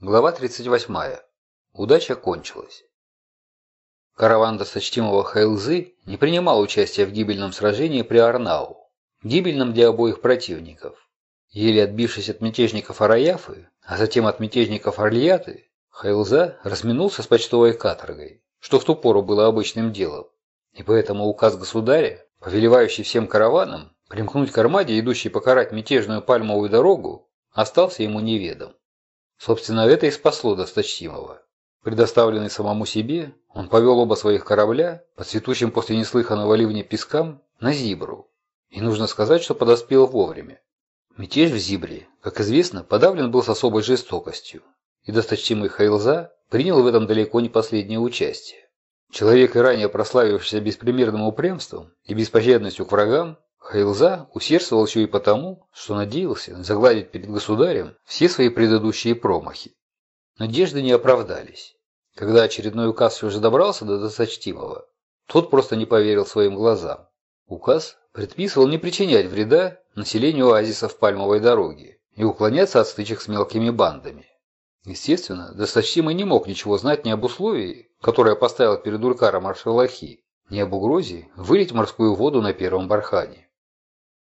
Глава 38. Удача кончилась. Караван досточтимого Хайлзы не принимал участия в гибельном сражении при Арнау, гибельном для обоих противников. Еле отбившись от мятежников Араяфы, а затем от мятежников Орльяты, Хайлза разминулся с почтовой каторгой, что в ту пору было обычным делом. И поэтому указ государя, повелевающий всем караванам примкнуть к армаде, идущей покарать мятежную пальмовую дорогу, остался ему неведом. Собственно, это и спасло досточтимого. Предоставленный самому себе, он повел оба своих корабля по цветущим после неслыханного ливня пескам на Зибру. И нужно сказать, что подоспел вовремя. Мятеж в Зибре, как известно, подавлен был с особой жестокостью, и досточтимый Хайлза принял в этом далеко не последнее участие. Человек, и ранее прославившийся беспримерным упрямством и беспощадностью к врагам, Хайлза усердствовал еще и потому, что надеялся загладить перед государем все свои предыдущие промахи. Надежды не оправдались. Когда очередной указ все же добрался до досточтимого, тот просто не поверил своим глазам. Указ предписывал не причинять вреда населению оазисов Пальмовой дороги и уклоняться от стычек с мелкими бандами. Естественно, досточтимый не мог ничего знать ни об условии, которое поставил перед Улькаром Аршалахи, ни об угрозе вылить морскую воду на первом бархане.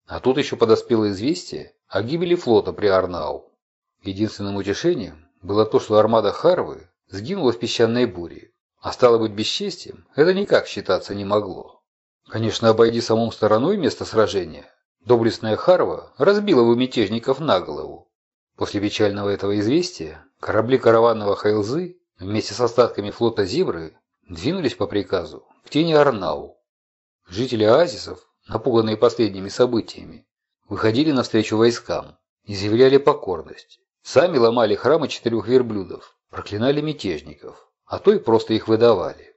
А тут еще подоспело известие о гибели флота при Арнау. Единственным утешением было то, что армада Харвы сгинула в песчаной буре, а стало быть бесчестием, это никак считаться не могло. Конечно, обойди самым стороной место сражения, доблестная Харва разбила бы мятежников на голову. После печального этого известия корабли караванного Хайлзы вместе с остатками флота Зибры двинулись по приказу к тени Арнау. Жители оазисов напуганные последними событиями, выходили навстречу войскам, изъявляли покорность. Сами ломали храмы четырех верблюдов, проклинали мятежников, а то и просто их выдавали.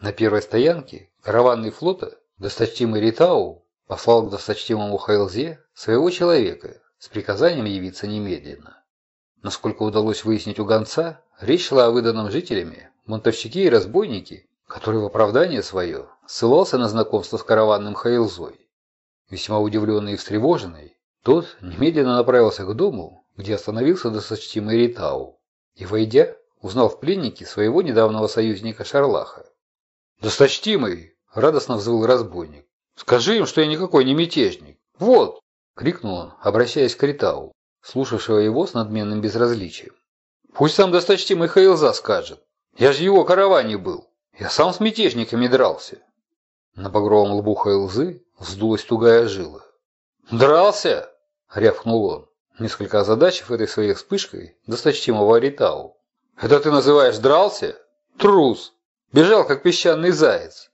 На первой стоянке караванный флота досточтимый Ритау послал к досточтимому Хайлзе своего человека с приказанием явиться немедленно. Насколько удалось выяснить у гонца, речь шла о выданном жителями, монтовщики и разбойники, который в оправдание свое ссылался на знакомство с караванным Хайлзой. Весьма удивленный и встревоженный, тот немедленно направился к дому, где остановился досточтимый Ритау, и, войдя, узнал в пленнике своего недавнего союзника Шарлаха. «Досточтимый!» – радостно взвыл разбойник. «Скажи им, что я никакой не мятежник! Вот!» – крикнул он, обращаясь к Ритау, слушавшего его с надменным безразличием. «Пусть сам досточтимый Хайлза скажет! Я же его караване был!» Я сам с мятежниками дрался. На багровом лбу Хайлзы вздулась тугая жила. «Дрался?» — рявкнул он, несколько озадачив этой своей вспышкой досточтимого Аритау. «Это ты называешь дрался? Трус! Бежал, как песчаный заяц!»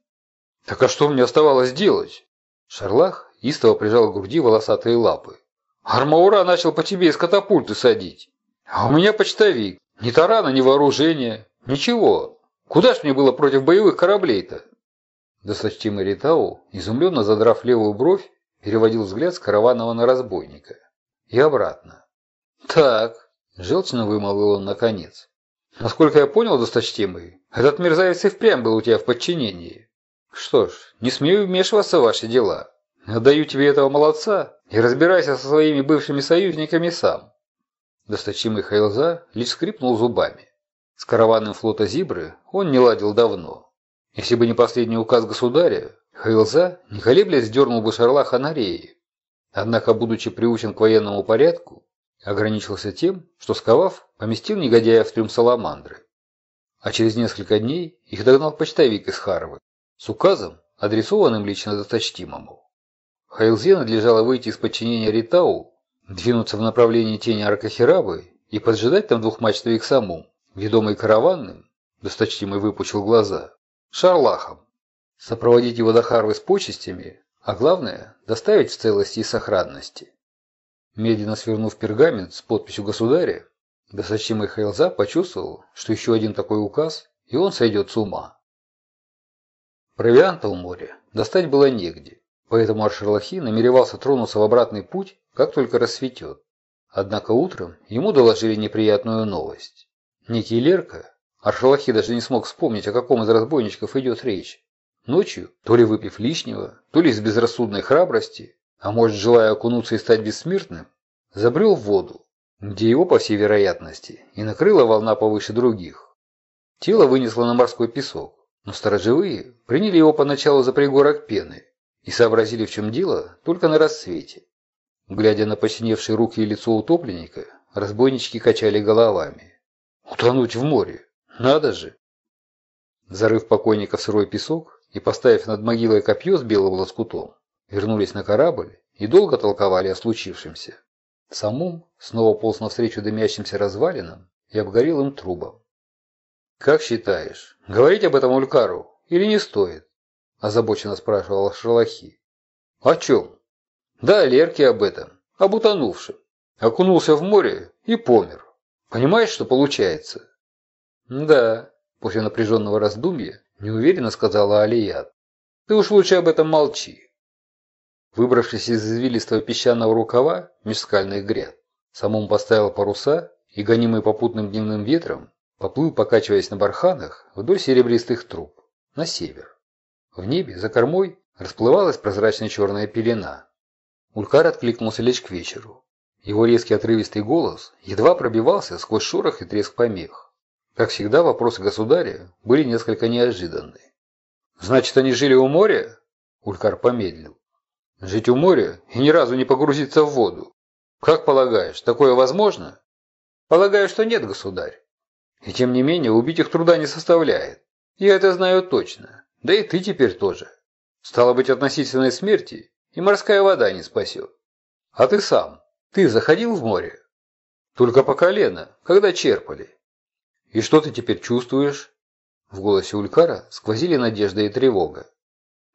«Так а что мне оставалось делать?» Шарлах истово прижал к груди волосатые лапы. «Армаура начал по тебе из катапульты садить. А у меня почтовик. Ни тарана, ни вооружения. Ничего. Куда ж мне было против боевых кораблей-то? Досточтимый Ритау, изумленно задрав левую бровь, переводил взгляд с караванного на разбойника. И обратно. «Так», – желчно вымолвил он наконец. «Насколько я понял, досточтимый, этот мерзавец и впрямь был у тебя в подчинении. Что ж, не смею вмешиваться в ваши дела. Отдаю тебе этого молодца и разбирайся со своими бывшими союзниками сам». Досточимый Хайлза лишь скрипнул зубами. С караванным флота Зибры он не ладил давно. Если бы не последний указ государя, Хайлза, не колеблясь, дернул бы Шарлаха на реи. Однако, будучи приучен к военному порядку, ограничился тем, что, сковав, поместил негодяя в трюм Саламандры. А через несколько дней их догнал почтовик из Харвы с указом, адресованным лично досточтимому. Хайлзе надлежало выйти из подчинения Ритау, двинуться в направлении тени Аркахирабы и поджидать там двухмачтовик Самум, ведомый караванным, досточтимый выпучил глаза, шарлахом, сопроводить его до Харвы с почестями, а главное – доставить в целости и сохранности. Медленно свернув пергамент с подписью государя, досточтимый Хайлза почувствовал, что еще один такой указ, и он сойдет с ума. Провианта у моря достать было негде, поэтому Аршерлахи намеревался тронуться в обратный путь, как только рассветет. Однако утром ему доложили неприятную новость. Некий Лерка, Аршалахи даже не смог вспомнить, о каком из разбойничков идет речь. Ночью, то ли выпив лишнего, то ли из безрассудной храбрости, а может, желая окунуться и стать бессмертным, забрел в воду, где его, по всей вероятности, и накрыла волна повыше других. Тело вынесло на морской песок, но сторожевые приняли его поначалу за пригорок пены и сообразили, в чем дело, только на рассвете. Глядя на посиневшие руки и лицо утопленника, разбойнички качали головами. «Утонуть в море! Надо же!» Зарыв покойника в сырой песок и поставив над могилой копье с белым лоскутом, вернулись на корабль и долго толковали о случившемся. Самум снова полз навстречу дымящимся развалинам и обгорелым трубам. «Как считаешь, говорить об этом Улькару или не стоит?» – озабоченно спрашивал Шалахи. «О чем?» «Да, Лерке об этом, об утонувшем. Окунулся в море и помер. Понимаешь, что получается?» «Да», – после напряженного раздумья неуверенно сказала Алият. «Ты уж лучше об этом молчи». Выбравшись из извилистого песчаного рукава меж скальных гряд, Самум поставил паруса и, гонимый попутным дневным ветром, поплыл, покачиваясь на барханах, вдоль серебристых труб, на север. В небе, за кормой, расплывалась прозрачная черная пелена. Улькар откликнулся лишь к вечеру. Его резкий отрывистый голос едва пробивался сквозь шорох и треск помех. Как всегда, вопросы государя были несколько неожиданны. «Значит, они жили у моря?» Улькар помедлил. «Жить у моря и ни разу не погрузиться в воду. Как полагаешь, такое возможно?» «Полагаю, что нет, государь. И тем не менее, убить их труда не составляет. Я это знаю точно. Да и ты теперь тоже. Стало быть, относительной смерти и морская вода не спасет. А ты сам, ты заходил в море? Только по колено, когда черпали. И что ты теперь чувствуешь? В голосе Улькара сквозили надежда и тревога.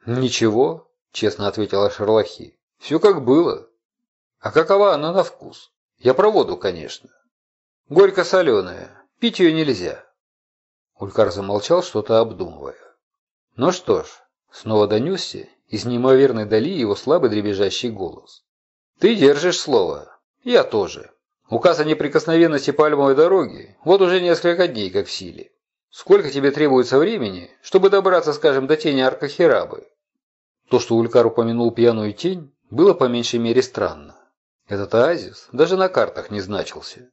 Ничего, честно ответила Шарлахи. Все как было. А какова она на вкус? Я про воду, конечно. Горько-соленая, Пить ее нельзя. Улькар замолчал, что-то обдумывая. Ну что ж, снова донесся из неимоверной дали его слабый дребезжащий голос. Ты держишь слово. Я тоже. Указ о неприкосновенности пальмовой дороги вот уже несколько дней как в силе. Сколько тебе требуется времени, чтобы добраться, скажем, до тени Аркахирабы? То, что Улькар упомянул пьяную тень, было по меньшей мере странно. Этот оазис даже на картах не значился.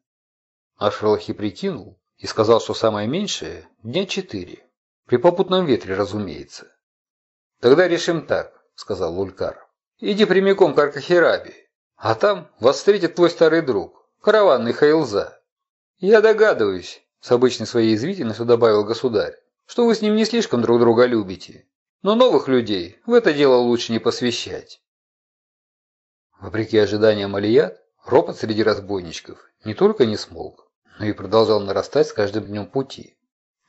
А Шерлахи прикинул и сказал, что самое меньшее – дня четыре. При попутном ветре, разумеется. «Тогда решим так», – сказал Лулькар. «Иди прямиком к Аркахираби, а там вас встретит твой старый друг, караванный Хайлза. Я догадываюсь, с обычной своей извительностью добавил государь, что вы с ним не слишком друг друга любите, но новых людей в это дело лучше не посвящать». Вопреки ожиданиям Алият, ропот среди разбойничков не только не смолк, но и продолжал нарастать с каждым днем пути.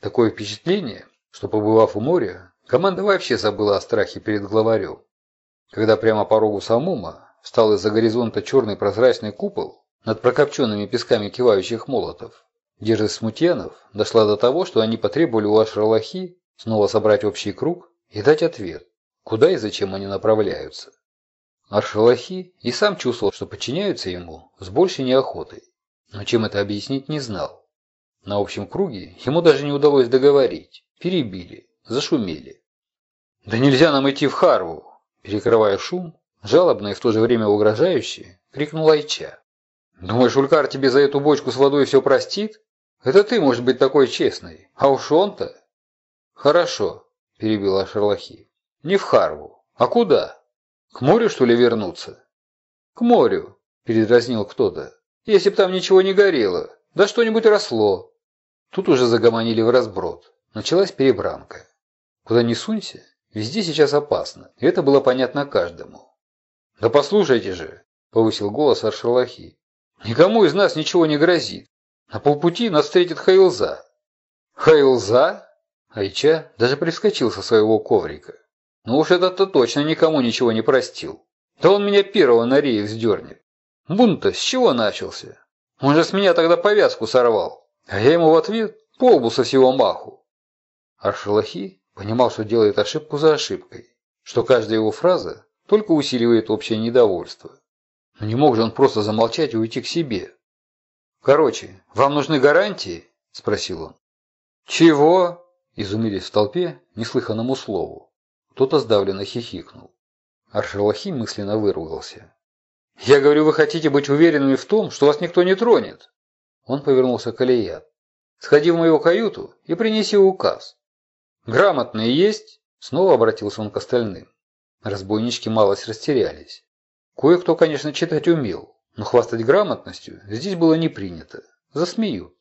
Такое впечатление, что побывав у моря, команда вообще забыла о страхе перед главарем. Когда прямо по рогу Самума встал из-за горизонта черный прозрачный купол над прокопченными песками кивающих молотов, дерзость смутьянов дошла до того, что они потребовали у Ашралахи снова собрать общий круг и дать ответ, куда и зачем они направляются. Аршалахи и сам чувствовал, что подчиняются ему с большей неохотой. Но чем это объяснить, не знал. На общем круге ему даже не удалось договорить. Перебили, зашумели. «Да нельзя нам идти в Харву!» Перекрывая шум, жалобно и в то же время угрожающе, крикнул Айча. «Думаешь, Улькар тебе за эту бочку с водой все простит? Это ты, может быть, такой честный, а уж он-то...» «Хорошо», – перебила Шерлахи. «Не в Харву. А куда? К морю, что ли, вернуться?» «К морю», – передразнил кто-то. Если б там ничего не горело, да что-нибудь росло. Тут уже загомонили в разброд. Началась перебранка. Куда ни сунься, везде сейчас опасно. И это было понятно каждому. «Да послушайте же!» – повысил голос Аршалахи. «Никому из нас ничего не грозит. На полпути нас встретит Хайлза». «Хайлза?» Айча даже привскочил со своего коврика. «Ну уж этот-то точно никому ничего не простил. Да он меня первого на рейх сдернет. Бунт-то с чего начался? Он же с меня тогда повязку сорвал, а я ему в ответ по лбу со всего маху. Аршалахи понимал, что делает ошибку за ошибкой, что каждая его фраза только усиливает общее недовольство. Но не мог же он просто замолчать и уйти к себе. «Короче, вам нужны гарантии?» – спросил он. «Чего?» – изумились в толпе неслыханному слову. Кто-то сдавленно хихикнул. Аршалахи мысленно выругался. Я говорю, вы хотите быть уверенными в том, что вас никто не тронет. Он повернулся к Алият. Сходи в мою каюту и принеси указ. Грамотные есть? Снова обратился он к остальным. Разбойнички малость растерялись. Кое-кто, конечно, читать умел, но хвастать грамотностью здесь было не принято. Засмеют.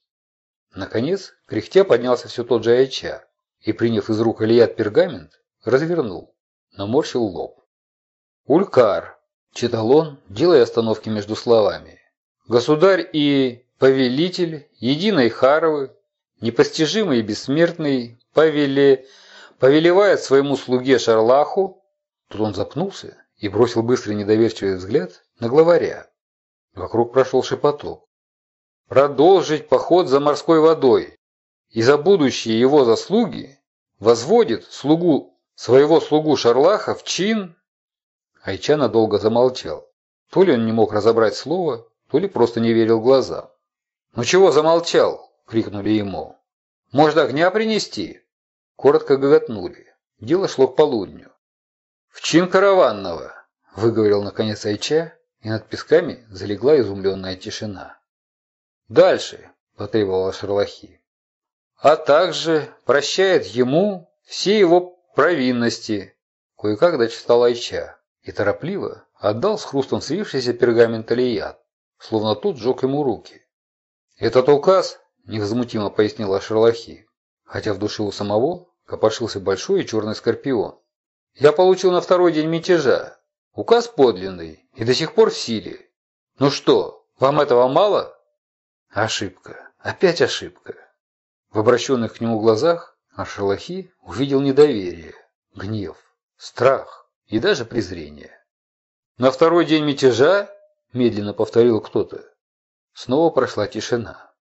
Наконец, кряхтя поднялся все тот же Айча и, приняв из рук Алият пергамент, развернул, наморщил лоб. «Улькар», – читал он, делая остановки между словами. «Государь и повелитель единой Харовы, непостижимый и бессмертный, повеле... повелевает своему слуге Шарлаху». Тут он запнулся и бросил быстрый недоверчивый взгляд на главаря. Вокруг прошел шепоток продолжить поход за морской водой и за будущие его заслуги возводит слугу своего слугу Шарлаха в чин. Айча надолго замолчал. То ли он не мог разобрать слово, то ли просто не верил глазам. «Ну чего замолчал?» – крикнули ему. «Может, огня принести?» Коротко гоготнули. Дело шло к полудню. «В чин караванного!» – выговорил наконец Айча, и над песками залегла изумленная тишина. Дальше, потребовала Шерлахи. А также прощает ему все его провинности. Кое-как дочитал Айча и торопливо отдал с хрустом свившийся пергамент Алият, словно тут сжег ему руки. «Этот указ», – невозмутимо пояснила Шерлахи, хотя в душе у самого копошился большой и черный скорпион. «Я получил на второй день мятежа. Указ подлинный и до сих пор в силе. Ну что, вам этого мало?» Ошибка. Опять ошибка. В обращенных к нему глазах Ашалахи увидел недоверие, гнев, страх и даже презрение. «На второй день мятежа?» – медленно повторил кто-то. Снова прошла тишина.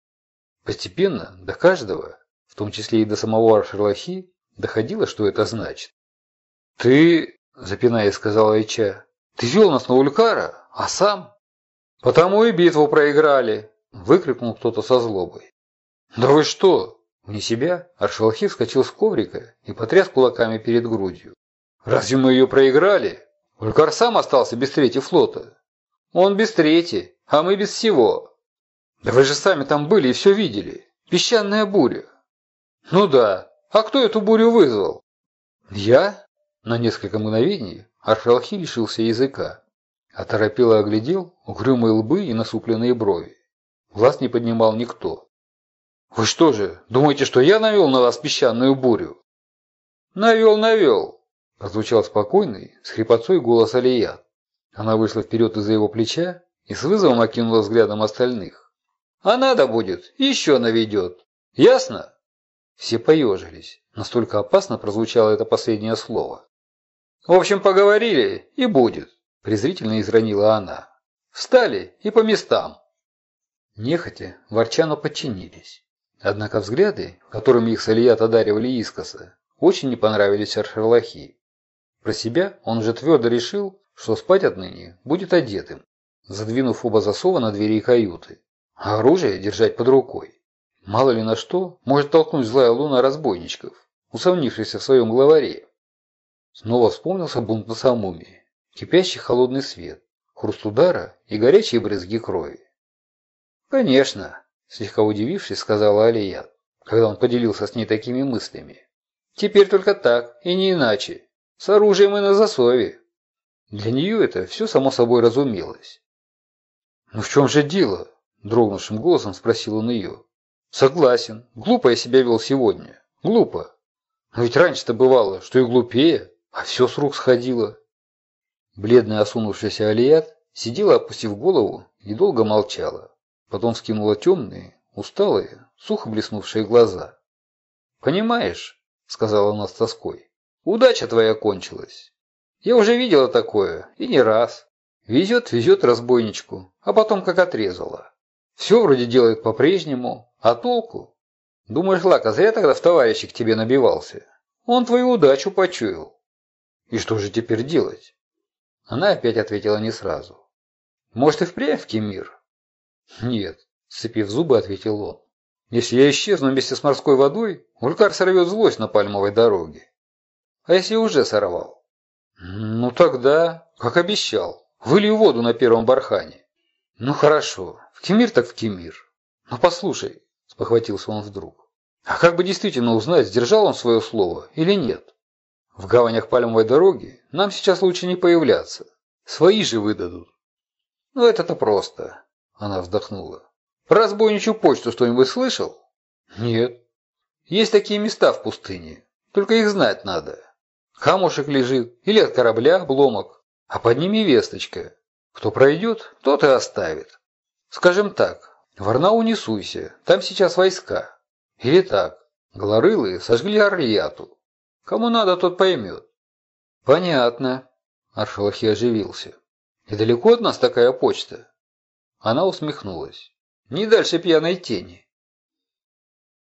Постепенно до каждого, в том числе и до самого Ашерлахи, доходило, что это значит. «Ты, – запинаясь, сказал Айча, – ты вел нас на Улькара, а сам?» «Потому и битву проиграли», Выкрикнул кто-то со злобой. «Да вы что?» Вне себя Аршалахи вскочил с коврика и потряс кулаками перед грудью. «Разве мы ее проиграли? Улькар сам остался без трети флота. Он без трети, а мы без всего. Да вы же сами там были и все видели. Песчаная буря». «Ну да. А кто эту бурю вызвал?» «Я?» На несколько мгновений Аршалахи лишился языка. Оторопело оглядел угрюмые лбы и насупленные брови. Глаз не поднимал никто. «Вы что же, думаете, что я навел на вас песчаную бурю?» «Навел, навел!» – прозвучал спокойный, с хрипотцой голос Алия. Она вышла вперед из-за его плеча и с вызовом окинула взглядом остальных. «А надо будет, еще наведет. Ясно?» Все поежились. Настолько опасно прозвучало это последнее слово. «В общем, поговорили, и будет», – презрительно изранила она. «Встали и по местам». Нехотя, ворчано подчинились. Однако взгляды, которыми их Салият одаривали искоса, очень не понравились Аршерлахи. Про себя он уже твердо решил, что спать отныне будет одетым, задвинув оба засова на двери каюты, а оружие держать под рукой. Мало ли на что может толкнуть злая луна разбойничков, усомнившихся в своем главаре. Снова вспомнился бунт на Самуме, кипящий холодный свет, хруст удара и горячие брызги крови. «Конечно», – слегка удивившись, сказала Алия, когда он поделился с ней такими мыслями. «Теперь только так, и не иначе. С оружием и на засове». Для нее это все само собой разумелось. «Ну в чем же дело?» – дрогнувшим голосом спросил он ее. «Согласен. Глупо я себя вел сегодня. Глупо. Но ведь раньше-то бывало, что и глупее, а все с рук сходило». Бледная осунувшаяся Алият сидела, опустив голову, и долго молчала. Потом вскинула темные, усталые, сухо блеснувшие глаза. «Понимаешь», — сказала она с тоской, — «удача твоя кончилась. Я уже видела такое, и не раз. Везет, везет разбойничку, а потом как отрезала. Все вроде делает по-прежнему, а толку? Думаешь, Лака зря тогда в товарищи к тебе набивался? Он твою удачу почуял. И что же теперь делать?» Она опять ответила не сразу. «Может, и впрямь в Кемир? «Нет», – сцепив зубы, ответил он. «Если я исчезну вместе с морской водой, Улькар сорвет злость на пальмовой дороге. А если уже сорвал?» «Ну тогда, как обещал, Вылью воду на первом бархане. Ну хорошо, в Кемир так в Кемир. Но послушай, спохватился он вдруг. А как бы действительно узнать, сдержал он свое слово или нет? В гаванях Пальмовой дороги нам сейчас лучше не появляться. Свои же выдадут. Ну это-то просто. Она вздохнула. Про разбойничью почту что-нибудь слышал? Нет. Есть такие места в пустыне. Только их знать надо. Камушек лежит или от корабля обломок, а под ними весточка. Кто пройдет, тот и оставит. Скажем так, в Арнау не суйся, там сейчас войска. Или так, голорылые сожгли Орлияту. Кому надо, тот поймет. Понятно. Аршалахи оживился. И далеко от нас такая почта? Она усмехнулась. Не дальше пьяной тени.